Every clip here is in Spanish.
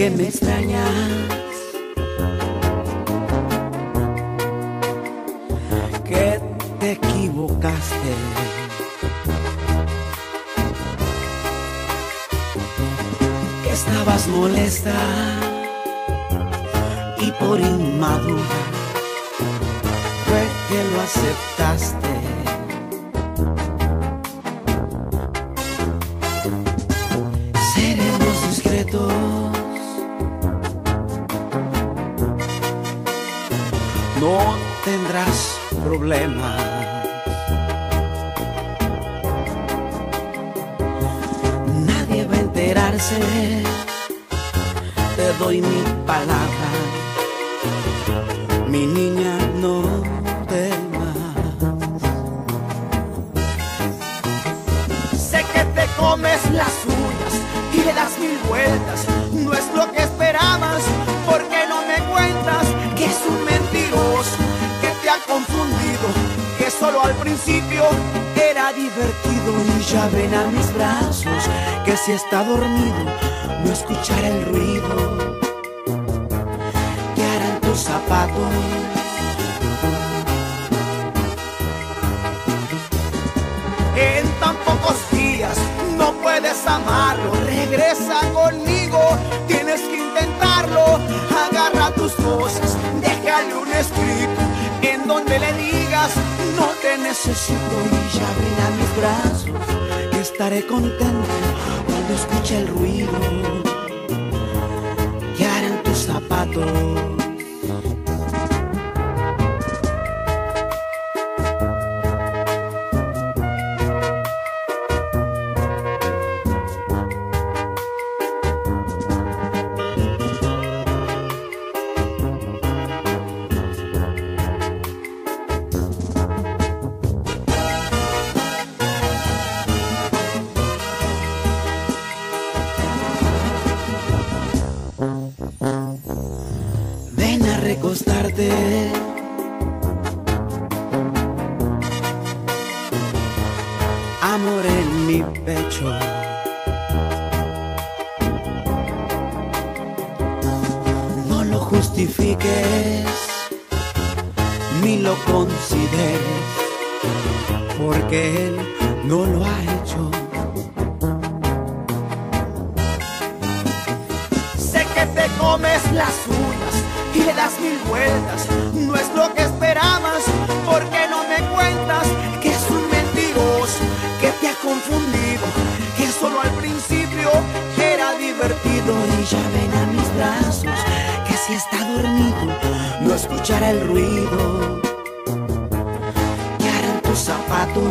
que me extrañas. Que te equivocaste. Que estabas molesta y por inmadura fue que lo aceptaste. No tendrás problemas. Nadie va a enterarse. Te doy mi palabra. Mi niña no temas. Sé que te comes las uñas y le das mil vueltas. No es lo que esperabas, confundido, que solo al principio Era divertido y ya ven a mis brazos que si está dormido no escuchará el ruido que harán tus zapatos. en tan pocos días no puedes amarlo. Le digas no te necesito. Y ya ven a mis brazos que estaré contento cuando escuche el ruido que harán tus zapatos. Amor en mi pecho. No lo justifiques ni lo consideres, porque él no lo ha hecho. Sé que te comes las y le das mil vueltas. No es lo que esperabas, porque no me cuentas que es un mentiroso que te ha confundido, que solo al principio era divertido. y ya ven a mis brazos que si está dormido no escuchará el ruido que harán tus zapatos.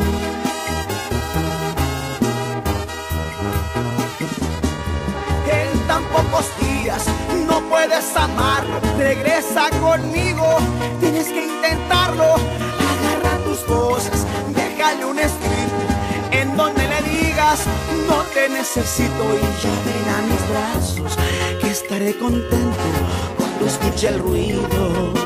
En tan pocos días no puedes amarlo. Conmigo, tienes que intentarlo. Agarra tus cosas, déjale un escrito en donde le digas no te necesito y Ya ven mis brazos que estaré contento cuando escuche el ruido